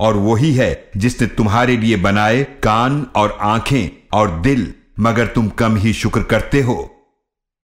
और वही है जिसने तुम्हारे लिए बनाए कान और आँखें और दिल, मगर तुम कम ही शुक्र करते हो।